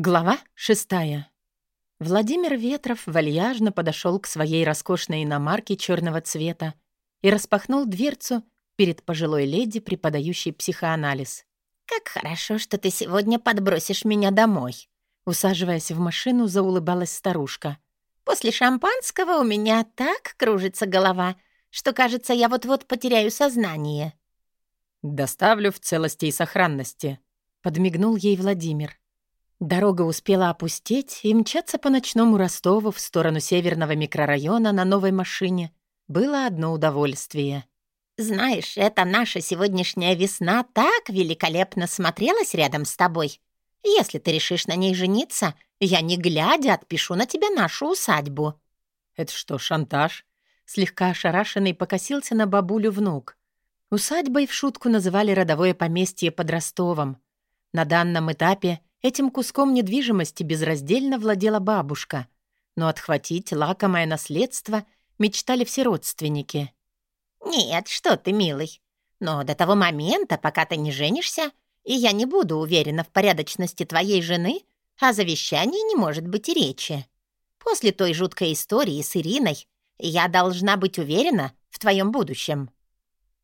Глава шестая. Владимир Ветров вальяжно подошел к своей роскошной иномарке черного цвета и распахнул дверцу перед пожилой леди, преподающей психоанализ. «Как хорошо, что ты сегодня подбросишь меня домой!» Усаживаясь в машину, заулыбалась старушка. «После шампанского у меня так кружится голова, что, кажется, я вот-вот потеряю сознание». «Доставлю в целости и сохранности», — подмигнул ей Владимир. Дорога успела опустеть, и мчаться по ночному Ростову в сторону северного микрорайона на новой машине было одно удовольствие. «Знаешь, эта наша сегодняшняя весна так великолепно смотрелась рядом с тобой. Если ты решишь на ней жениться, я, не глядя, отпишу на тебя нашу усадьбу». «Это что, шантаж?» Слегка ошарашенный покосился на бабулю внук. Усадьбой в шутку называли родовое поместье под Ростовом. На данном этапе Этим куском недвижимости безраздельно владела бабушка, но отхватить лакомое наследство мечтали все родственники. «Нет, что ты, милый. Но до того момента, пока ты не женишься, и я не буду уверена в порядочности твоей жены, о завещании не может быть и речи. После той жуткой истории с Ириной я должна быть уверена в твоем будущем».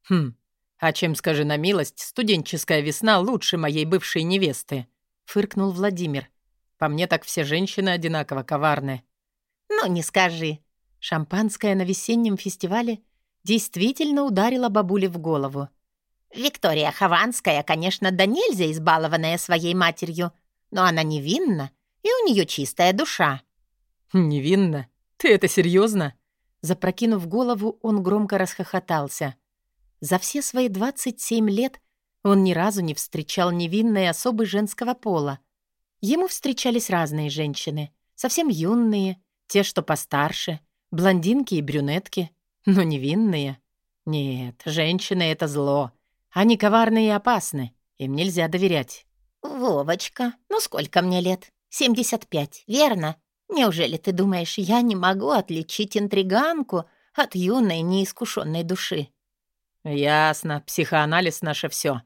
«Хм, а чем, скажи на милость, студенческая весна лучше моей бывшей невесты?» — фыркнул Владимир. «По мне так все женщины одинаково коварны». «Ну, не скажи». Шампанское на весеннем фестивале действительно ударило бабуле в голову. «Виктория Хованская, конечно, да нельзя избалованная своей матерью, но она невинна, и у нее чистая душа». «Невинна? Ты это серьезно? Запрокинув голову, он громко расхохотался. За все свои 27 лет он ни разу не встречал невинной особы женского пола. Ему встречались разные женщины, совсем юные, те, что постарше, блондинки и брюнетки, но невинные. Нет, женщины — это зло. Они коварны и опасны, им нельзя доверять. «Вовочка, ну сколько мне лет? 75, верно? Неужели ты думаешь, я не могу отличить интриганку от юной неискушенной души?» «Ясно, психоанализ — наше все.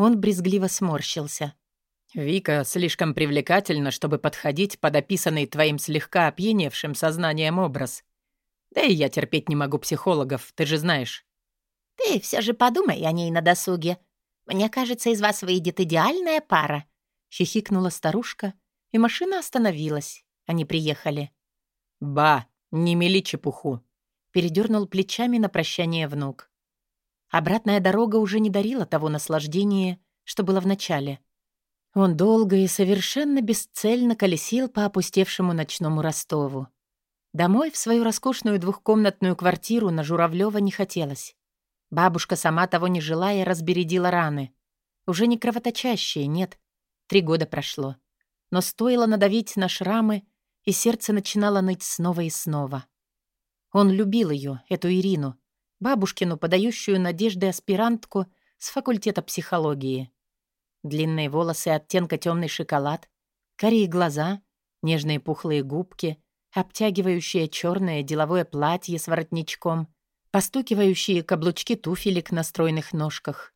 Он брезгливо сморщился. «Вика слишком привлекательна, чтобы подходить под описанный твоим слегка опьяневшим сознанием образ. Да и я терпеть не могу психологов, ты же знаешь». «Ты все же подумай о ней на досуге. Мне кажется, из вас выйдет идеальная пара», — хихикнула старушка, и машина остановилась. Они приехали. «Ба, не мели чепуху», — передернул плечами на прощание внук. Обратная дорога уже не дарила того наслаждения, что было в начале. Он долго и совершенно бесцельно колесил по опустевшему ночному Ростову. Домой в свою роскошную двухкомнатную квартиру на Журавлёва не хотелось. Бабушка, сама того не желая, разбередила раны. Уже не кровоточащие, нет. Три года прошло. Но стоило надавить на шрамы, и сердце начинало ныть снова и снова. Он любил ее, эту Ирину, бабушкину, подающую надежды аспирантку с факультета психологии. Длинные волосы оттенка темный шоколад, карие глаза, нежные пухлые губки, обтягивающее черное деловое платье с воротничком, постукивающие каблучки туфелек на стройных ножках.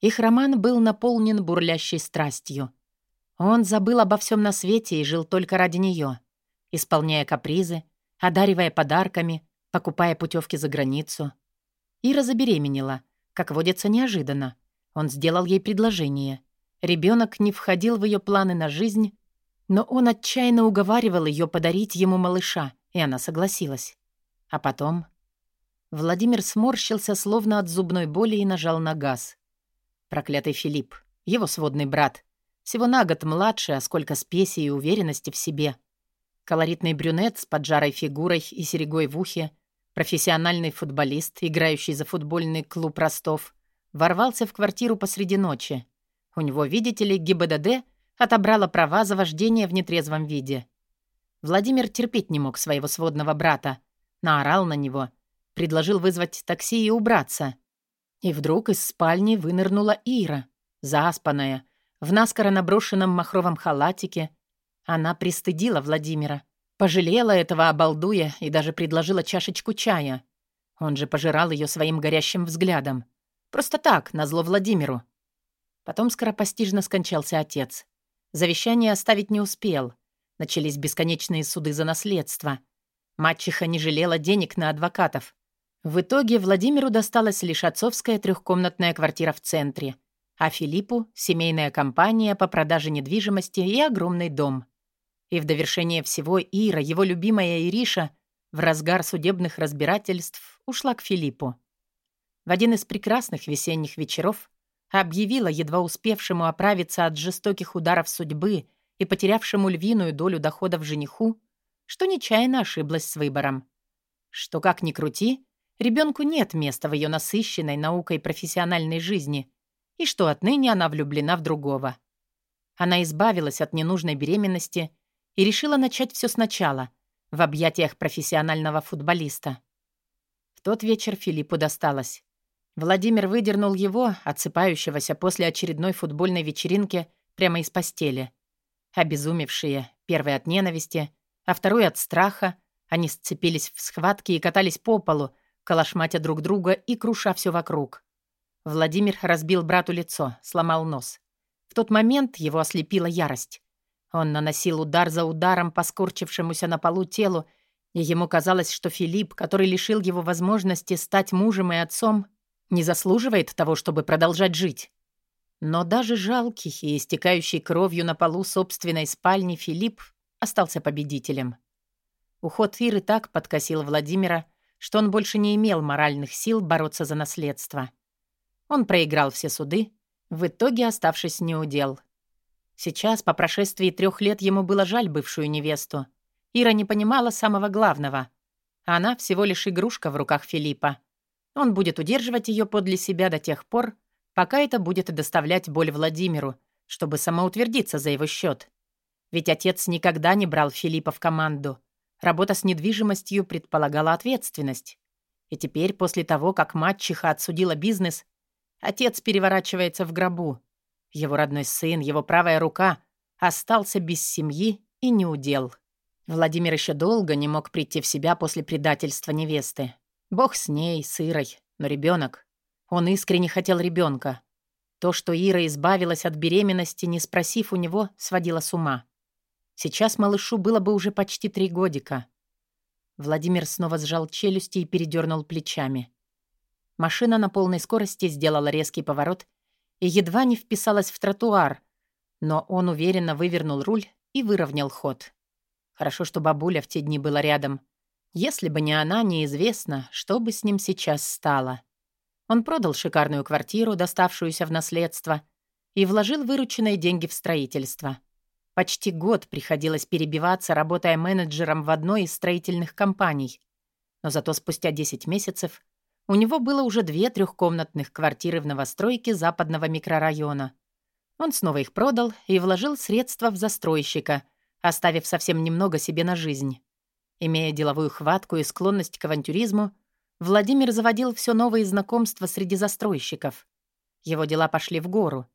Их роман был наполнен бурлящей страстью. Он забыл обо всем на свете и жил только ради нее, исполняя капризы, одаривая подарками, покупая путевки за границу — Ира забеременела, как водится неожиданно. Он сделал ей предложение. Ребенок не входил в ее планы на жизнь, но он отчаянно уговаривал ее подарить ему малыша, и она согласилась. А потом... Владимир сморщился, словно от зубной боли, и нажал на газ. Проклятый Филипп, его сводный брат. Всего на год младше, а сколько спеси и уверенности в себе. Колоритный брюнет с поджарой фигурой и серегой в ухе Профессиональный футболист, играющий за футбольный клуб Ростов, ворвался в квартиру посреди ночи. У него, видите ли, ГИБДД отобрала права за вождение в нетрезвом виде. Владимир терпеть не мог своего сводного брата. Наорал на него, предложил вызвать такси и убраться. И вдруг из спальни вынырнула Ира, заспанная, в наскоро наброшенном махровом халатике. Она пристыдила Владимира. Пожалела этого обалдуя и даже предложила чашечку чая. Он же пожирал ее своим горящим взглядом. Просто так, назло Владимиру. Потом скоропостижно скончался отец. Завещание оставить не успел. Начались бесконечные суды за наследство. Мачеха не жалела денег на адвокатов. В итоге Владимиру досталась лишь отцовская трехкомнатная квартира в центре, а Филиппу — семейная компания по продаже недвижимости и огромный дом. И в довершение всего Ира, его любимая Ириша, в разгар судебных разбирательств ушла к Филиппу. В один из прекрасных весенних вечеров объявила едва успевшему оправиться от жестоких ударов судьбы и потерявшему львиную долю доходов жениху, что нечаянно ошиблась с выбором. Что, как ни крути, ребенку нет места в ее насыщенной наукой профессиональной жизни, и что отныне она влюблена в другого. Она избавилась от ненужной беременности и решила начать все сначала, в объятиях профессионального футболиста. В тот вечер Филиппу досталось. Владимир выдернул его, отсыпающегося после очередной футбольной вечеринки, прямо из постели. Обезумевшие, первый от ненависти, а второй от страха, они сцепились в схватке и катались по полу, калашматя друг друга и круша все вокруг. Владимир разбил брату лицо, сломал нос. В тот момент его ослепила ярость. Он наносил удар за ударом по скорчившемуся на полу телу, и ему казалось, что Филипп, который лишил его возможности стать мужем и отцом, не заслуживает того, чтобы продолжать жить. Но даже жалкий и истекающий кровью на полу собственной спальни Филипп остался победителем. Уход Иры так подкосил Владимира, что он больше не имел моральных сил бороться за наследство. Он проиграл все суды, в итоге оставшись неудел. Сейчас, по прошествии трех лет, ему было жаль бывшую невесту. Ира не понимала самого главного. Она всего лишь игрушка в руках Филиппа. Он будет удерживать ее подле себя до тех пор, пока это будет доставлять боль Владимиру, чтобы самоутвердиться за его счет. Ведь отец никогда не брал Филиппа в команду. Работа с недвижимостью предполагала ответственность. И теперь, после того, как мачеха отсудила бизнес, отец переворачивается в гробу. Его родной сын, его правая рука, остался без семьи и неудел. Владимир еще долго не мог прийти в себя после предательства невесты. Бог с ней, с Ирой, но ребенок. Он искренне хотел ребенка. То, что Ира избавилась от беременности, не спросив у него, сводило с ума. Сейчас малышу было бы уже почти три годика. Владимир снова сжал челюсти и передернул плечами. Машина на полной скорости сделала резкий поворот и едва не вписалась в тротуар, но он уверенно вывернул руль и выровнял ход. Хорошо, что бабуля в те дни была рядом. Если бы не она, неизвестно, что бы с ним сейчас стало. Он продал шикарную квартиру, доставшуюся в наследство, и вложил вырученные деньги в строительство. Почти год приходилось перебиваться, работая менеджером в одной из строительных компаний. Но зато спустя 10 месяцев у него было уже две трехкомнатных квартиры в новостройке западного микрорайона. Он снова их продал и вложил средства в застройщика, оставив совсем немного себе на жизнь. Имея деловую хватку и склонность к авантюризму, Владимир заводил все новые знакомства среди застройщиков. Его дела пошли в гору.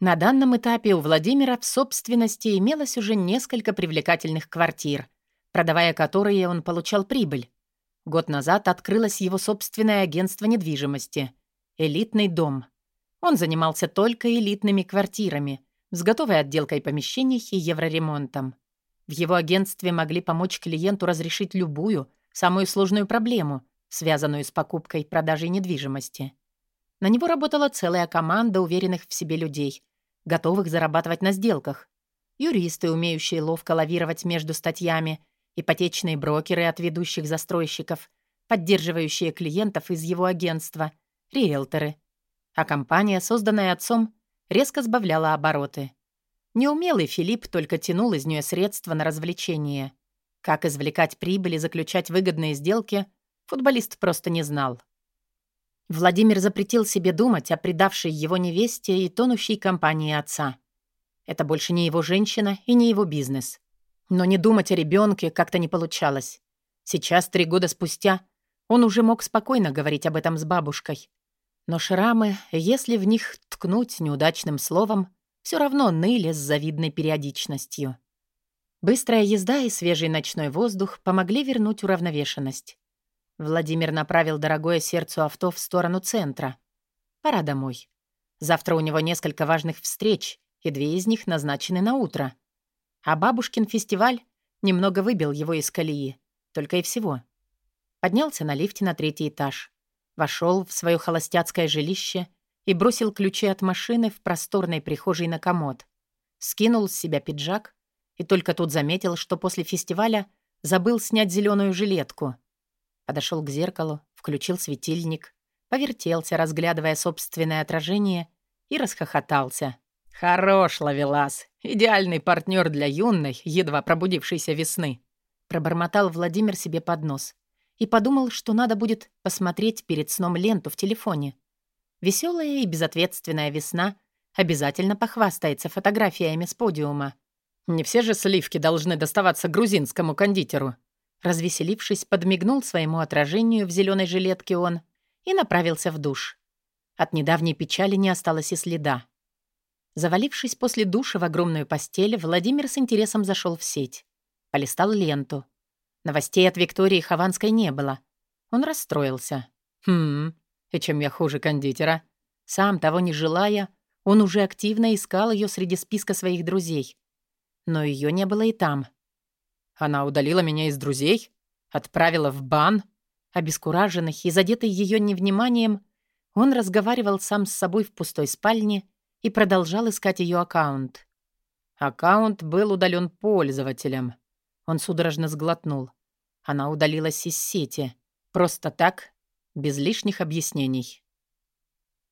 На данном этапе у Владимира в собственности имелось уже несколько привлекательных квартир, продавая которые он получал прибыль. Год назад открылось его собственное агентство недвижимости «Элитный дом». Он занимался только элитными квартирами, с готовой отделкой помещений и евроремонтом. В его агентстве могли помочь клиенту разрешить любую, самую сложную проблему, связанную с покупкой и продажей недвижимости. На него работала целая команда уверенных в себе людей, готовых зарабатывать на сделках. Юристы, умеющие ловко лавировать между статьями, ипотечные брокеры от ведущих застройщиков, поддерживающие клиентов из его агентства, риэлторы. А компания, созданная отцом, резко сбавляла обороты. Неумелый Филипп только тянул из нее средства на развлечения. Как извлекать прибыль и заключать выгодные сделки, футболист просто не знал. Владимир запретил себе думать о предавшей его невесте и тонущей компании отца. Это больше не его женщина и не его бизнес. Но не думать о ребенке как-то не получалось. Сейчас, три года спустя, он уже мог спокойно говорить об этом с бабушкой. Но шрамы, если в них ткнуть неудачным словом, все равно ныли с завидной периодичностью. Быстрая езда и свежий ночной воздух помогли вернуть уравновешенность. Владимир направил дорогое сердцу авто в сторону центра. Пора домой. Завтра у него несколько важных встреч, и две из них назначены на утро. А бабушкин фестиваль немного выбил его из колеи, только и всего. Поднялся на лифте на третий этаж, вошел в свое холостяцкое жилище и бросил ключи от машины в просторной прихожей на комод. Скинул с себя пиджак и только тут заметил, что после фестиваля забыл снять зеленую жилетку. Подошел к зеркалу, включил светильник, повертелся, разглядывая собственное отражение, и расхохотался. «Хорош, Лавелас! Идеальный партнер для юной, едва пробудившейся весны!» Пробормотал Владимир себе под нос и подумал, что надо будет посмотреть перед сном ленту в телефоне. Веселая и безответственная весна обязательно похвастается фотографиями с подиума. Не все же сливки должны доставаться грузинскому кондитеру. Развеселившись, подмигнул своему отражению в зеленой жилетке он и направился в душ. От недавней печали не осталось и следа. Завалившись после душа в огромную постель, Владимир с интересом зашел в сеть. Полистал ленту. Новостей от Виктории Хованской не было. Он расстроился. «Хм, и чем я хуже кондитера?» Сам того не желая, он уже активно искал ее среди списка своих друзей. Но ее не было и там. Она удалила меня из друзей? Отправила в бан? Обескураженный и задетый ее невниманием, он разговаривал сам с собой в пустой спальне и продолжал искать ее аккаунт. Аккаунт был удален пользователем. Он судорожно сглотнул. Она удалилась из сети. Просто так, без лишних объяснений.